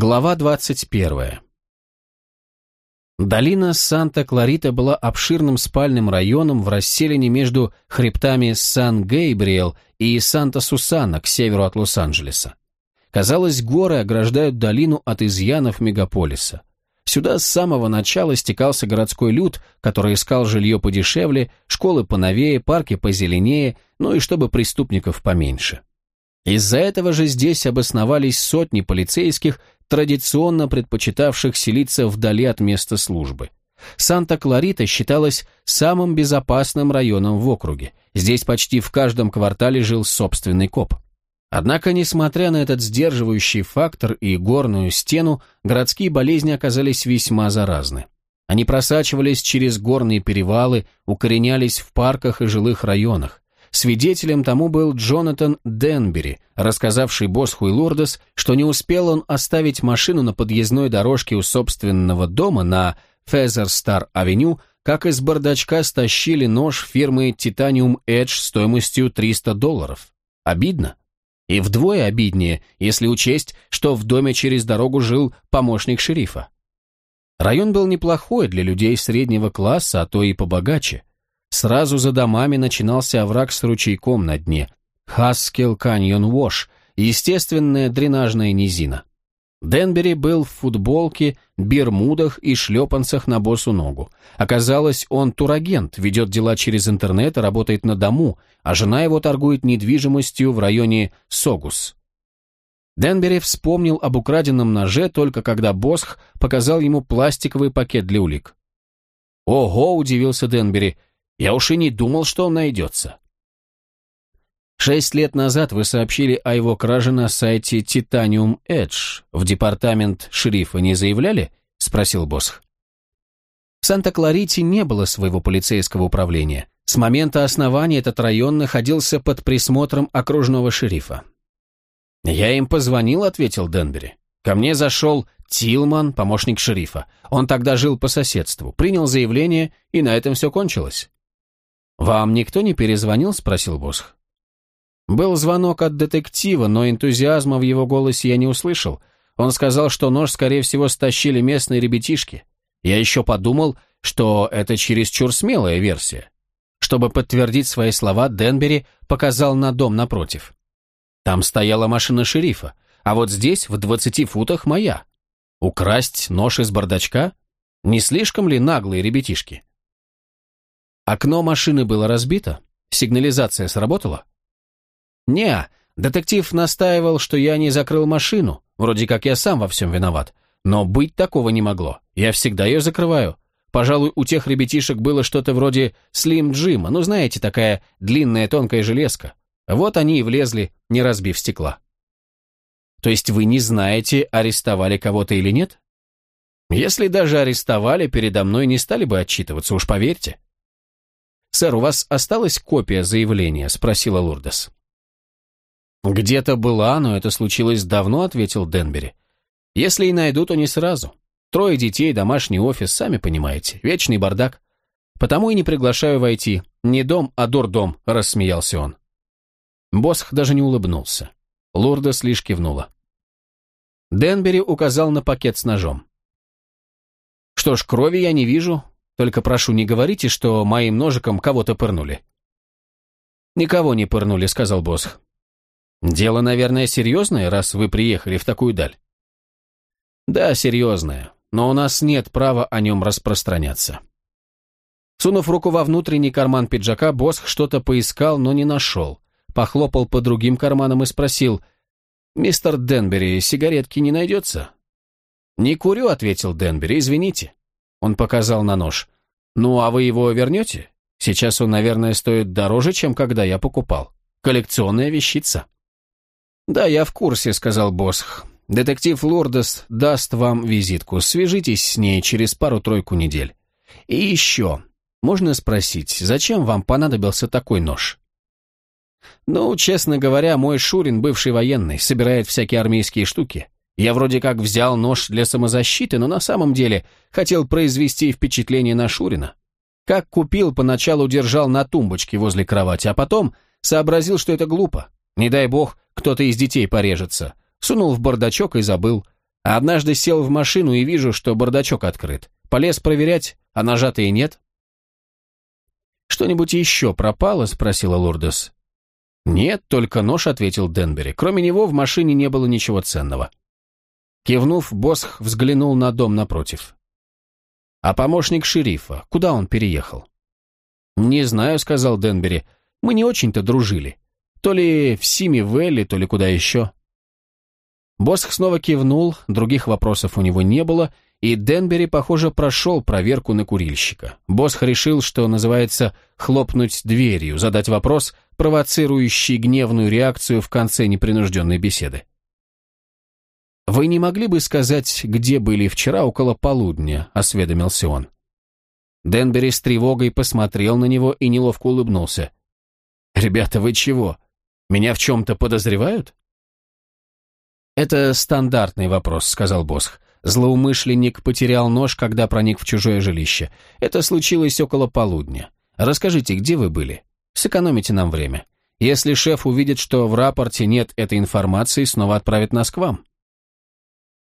Глава 21. Долина Санта-Кларита была обширным спальным районом в расселении между хребтами Сан-Гейбриэл и Санта-Сусана к северу от Лос-Анджелеса. Казалось, горы ограждают долину от изъянов мегаполиса. Сюда с самого начала стекался городской люд, который искал жилье подешевле, школы поновее, парки позеленее, ну и чтобы преступников поменьше. Из-за этого же здесь обосновались сотни полицейских, традиционно предпочитавших селиться вдали от места службы. Санта-Кларита считалась самым безопасным районом в округе. Здесь почти в каждом квартале жил собственный коп. Однако, несмотря на этот сдерживающий фактор и горную стену, городские болезни оказались весьма заразны. Они просачивались через горные перевалы, укоренялись в парках и жилых районах. Свидетелем тому был Джонатан Денбери, рассказавший Босху и Лурдес, что не успел он оставить машину на подъездной дорожке у собственного дома на Фезер-Стар-авеню, как из бардачка стащили нож фирмы Titanium Edge стоимостью 300 долларов. Обидно? И вдвое обиднее, если учесть, что в доме через дорогу жил помощник шерифа. Район был неплохой для людей среднего класса, а то и побогаче. Сразу за домами начинался овраг с ручейком на дне. Хаскел Каньон Вош, естественная дренажная низина. Денбери был в футболке, бермудах и шлепанцах на босу ногу. Оказалось, он турагент, ведет дела через интернет и работает на дому, а жена его торгует недвижимостью в районе Согус. Денбери вспомнил об украденном ноже только когда Босх показал ему пластиковый пакет для улик. «Ого!» – удивился Денбери. Я уж и не думал, что он найдется. Шесть лет назад вы сообщили о его краже на сайте Titanium Edge. В департамент шерифа не заявляли? Спросил Босх. В Санта-Кларите не было своего полицейского управления. С момента основания этот район находился под присмотром окружного шерифа. «Я им позвонил», — ответил Денбери. «Ко мне зашел Тилман, помощник шерифа. Он тогда жил по соседству, принял заявление, и на этом все кончилось». «Вам никто не перезвонил?» – спросил Босх. Был звонок от детектива, но энтузиазма в его голосе я не услышал. Он сказал, что нож, скорее всего, стащили местные ребятишки. Я еще подумал, что это чересчур смелая версия. Чтобы подтвердить свои слова, Денбери показал на дом напротив. Там стояла машина шерифа, а вот здесь, в двадцати футах, моя. Украсть нож из бардачка? Не слишком ли наглые ребятишки? Окно машины было разбито? Сигнализация сработала? Не, детектив настаивал, что я не закрыл машину, вроде как я сам во всем виноват. Но быть такого не могло. Я всегда ее закрываю. Пожалуй, у тех ребятишек было что-то вроде Слим Джима, ну знаете, такая длинная тонкая железка. Вот они и влезли, не разбив стекла. То есть вы не знаете, арестовали кого-то или нет? Если даже арестовали, передо мной не стали бы отчитываться, уж поверьте. «Сэр, у вас осталась копия заявления?» – спросила Лурдес. «Где-то была, но это случилось давно», – ответил Денбери. «Если и найду, то не сразу. Трое детей, домашний офис, сами понимаете, вечный бардак. Потому и не приглашаю войти. Не дом, а дурдом», – рассмеялся он. Босх даже не улыбнулся. Лурдес лишь кивнула. Денбери указал на пакет с ножом. «Что ж, крови я не вижу, только прошу, не говорите, что моим ножиком кого-то пырнули». «Никого не пырнули», — сказал босс. «Дело, наверное, серьезное, раз вы приехали в такую даль». «Да, серьезное, но у нас нет права о нем распространяться». Сунув руку во внутренний карман пиджака, босс что-то поискал, но не нашел. Похлопал по другим карманам и спросил, «Мистер Денбери, сигаретки не найдется?» «Не курю», — ответил Денбери, — «извините». Он показал на нож. «Ну, а вы его вернете? Сейчас он, наверное, стоит дороже, чем когда я покупал. Коллекционная вещица». «Да, я в курсе», — сказал Босх. «Детектив Лордес даст вам визитку. Свяжитесь с ней через пару-тройку недель. И еще, можно спросить, зачем вам понадобился такой нож?» «Ну, честно говоря, мой Шурин, бывший военный, собирает всякие армейские штуки. Я вроде как взял нож для самозащиты, но на самом деле хотел произвести впечатление на Шурина. Как купил, поначалу держал на тумбочке возле кровати, а потом сообразил, что это глупо. Не дай бог, кто-то из детей порежется. Сунул в бардачок и забыл. А однажды сел в машину и вижу, что бардачок открыт. Полез проверять, а ножа-то и нет. «Что-нибудь еще пропало?» — спросила Лурдес. «Нет, только нож», — ответил Денбери. «Кроме него в машине не было ничего ценного». Кивнув, Босх взглянул на дом напротив. «А помощник шерифа, куда он переехал?» «Не знаю», — сказал Денбери. «Мы не очень-то дружили. То ли в Сими Велли, то ли куда еще». Босх снова кивнул, других вопросов у него не было, и Денбери, похоже, прошел проверку на курильщика. Босх решил, что называется «хлопнуть дверью», задать вопрос, провоцирующий гневную реакцию в конце непринужденной беседы. «Вы не могли бы сказать, где были вчера около полудня?» – осведомился он. Денбери с тревогой посмотрел на него и неловко улыбнулся. «Ребята, вы чего? Меня в чем-то подозревают?» «Это стандартный вопрос», — сказал Босх. Злоумышленник потерял нож, когда проник в чужое жилище. Это случилось около полудня. Расскажите, где вы были? Сэкономите нам время. Если шеф увидит, что в рапорте нет этой информации, снова отправит нас к вам.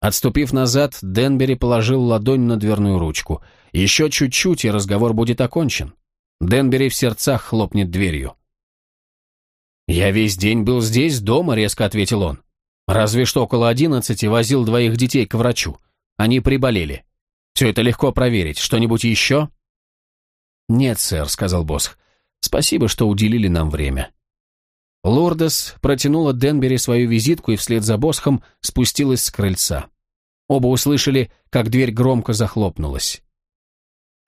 Отступив назад, Денбери положил ладонь на дверную ручку. Еще чуть-чуть, и разговор будет окончен. Денбери в сердцах хлопнет дверью. «Я весь день был здесь, дома», — резко ответил он. Разве что около одиннадцати возил двоих детей к врачу. Они приболели. Все это легко проверить. Что-нибудь еще?» «Нет, сэр», — сказал Босх. «Спасибо, что уделили нам время». Лордес протянула Денбери свою визитку и вслед за Босхом спустилась с крыльца. Оба услышали, как дверь громко захлопнулась.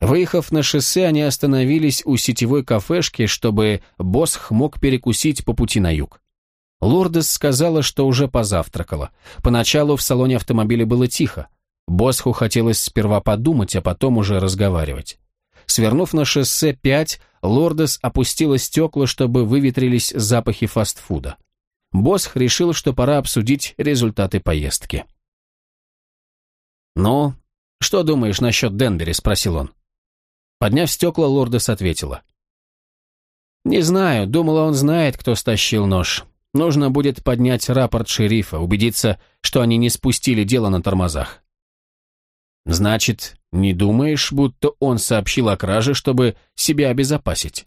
Выехав на шоссе, они остановились у сетевой кафешки, чтобы Босх мог перекусить по пути на юг. Лурдес сказала, что уже позавтракала. Поначалу в салоне автомобиля было тихо. Босху хотелось сперва подумать, а потом уже разговаривать. Свернув на шоссе 5, Лордес опустила стекла, чтобы выветрились запахи фастфуда. Босх решил, что пора обсудить результаты поездки. «Ну, что думаешь насчет Денбери?» – спросил он. Подняв стекла, Лордес ответила. «Не знаю, думала, он знает, кто стащил нож. Нужно будет поднять рапорт шерифа, убедиться, что они не спустили дело на тормозах. Значит, не думаешь, будто он сообщил о краже, чтобы себя обезопасить?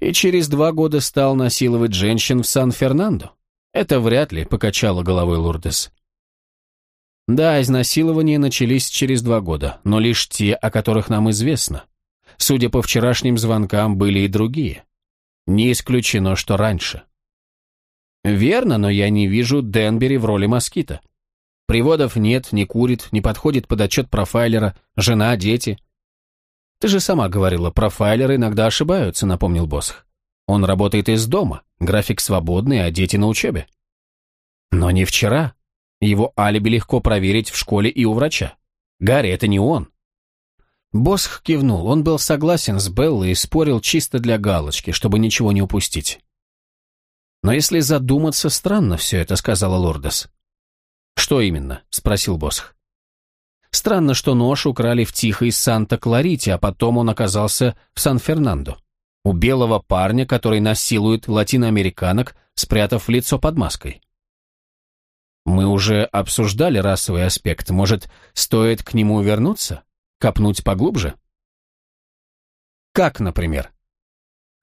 И через два года стал насиловать женщин в Сан-Фернандо? Это вряд ли, покачала головой Лурдес. Да, изнасилования начались через два года, но лишь те, о которых нам известно. Судя по вчерашним звонкам, были и другие. Не исключено, что раньше. Верно, но я не вижу Денбери в роли москита. Приводов нет, не курит, не подходит под отчет профайлера, жена, дети. Ты же сама говорила, профайлеры иногда ошибаются, напомнил Босх. Он работает из дома, график свободный, а дети на учебе. Но не вчера. Его алиби легко проверить в школе и у врача. Гарри, это не он. Босх кивнул, он был согласен с Беллой и спорил чисто для галочки, чтобы ничего не упустить. Но если задуматься, странно все это, сказала Лордес. Что именно? спросил Босх. Странно, что нож украли в тихой Санта-Кларите, а потом он оказался в Сан-Фернандо. У белого парня, который насилует латиноамериканок, спрятав лицо под маской. Мы уже обсуждали расовый аспект. Может, стоит к нему вернуться? Копнуть поглубже? Как, например?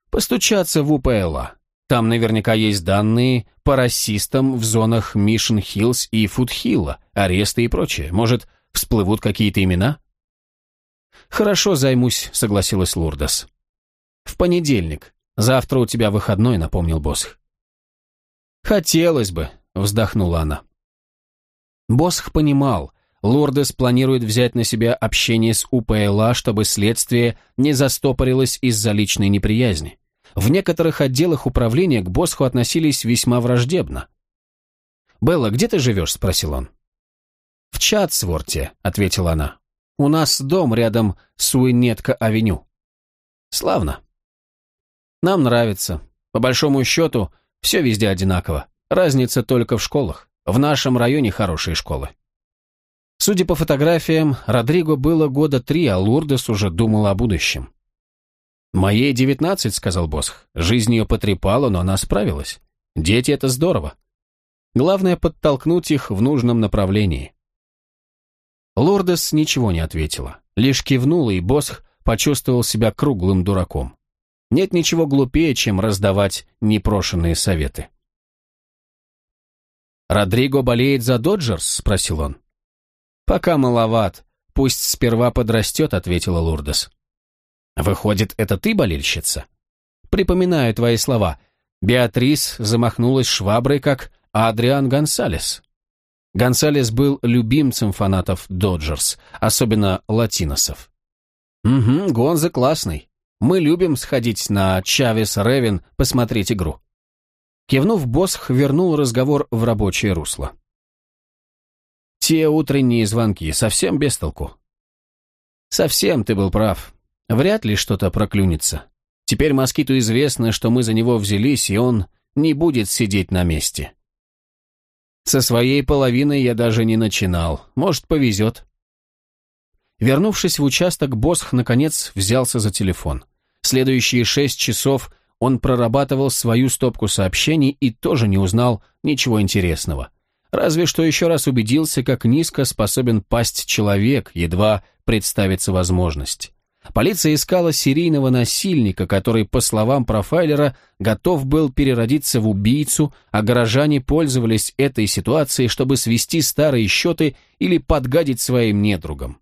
Постучаться в УПЛА. Там наверняка есть данные по расистам в зонах Мишен-Хиллз и Фудхилла, аресты и прочее. Может, всплывут какие-то имена? Хорошо, займусь, согласилась Лурдас. В понедельник. Завтра у тебя выходной, напомнил Босх. Хотелось бы, вздохнула она. Босх понимал, Лордес планирует взять на себя общение с УПЛА, чтобы следствие не застопорилось из-за личной неприязни. В некоторых отделах управления к Босху относились весьма враждебно. «Белла, где ты живешь?» – спросил он. «В Чатсворте», – ответила она. «У нас дом рядом с Уинетка-авеню». «Славно». «Нам нравится. По большому счету, все везде одинаково. Разница только в школах. В нашем районе хорошие школы». Судя по фотографиям, Родриго было года три, а Лурдес уже думала о будущем. «Моей девятнадцать», — сказал Босх. «Жизнь ее потрепала, но она справилась. Дети — это здорово». Главное подтолкнуть их в нужном направлении. Лордес ничего не ответила, лишь кивнула, и Босх почувствовал себя круглым дураком. Нет ничего глупее, чем раздавать непрошенные советы. «Родриго болеет за Доджерс?» — спросил он. «Пока маловат. Пусть сперва подрастет», — ответила Лурдес. «Выходит, это ты болельщица?» «Припоминаю твои слова. Беатрис замахнулась шваброй, как Адриан Гонсалес». Гонсалес был любимцем фанатов Доджерс, особенно латиносов. «Угу, Гонза классный. Мы любим сходить на Чавес Ревен посмотреть игру». Кивнув, Босх вернул разговор в рабочее русло. Те утренние звонки совсем без толку. Совсем ты был прав. Вряд ли что-то проклюнется. Теперь москиту известно, что мы за него взялись, и он не будет сидеть на месте. Со своей половиной я даже не начинал. Может, повезет. Вернувшись в участок, Босх, наконец, взялся за телефон. Следующие шесть часов он прорабатывал свою стопку сообщений и тоже не узнал ничего интересного. Разве что еще раз убедился, как низко способен пасть человек, едва представится возможность. Полиция искала серийного насильника, который, по словам профайлера, готов был переродиться в убийцу, а горожане пользовались этой ситуацией, чтобы свести старые счеты или подгадить своим недругам.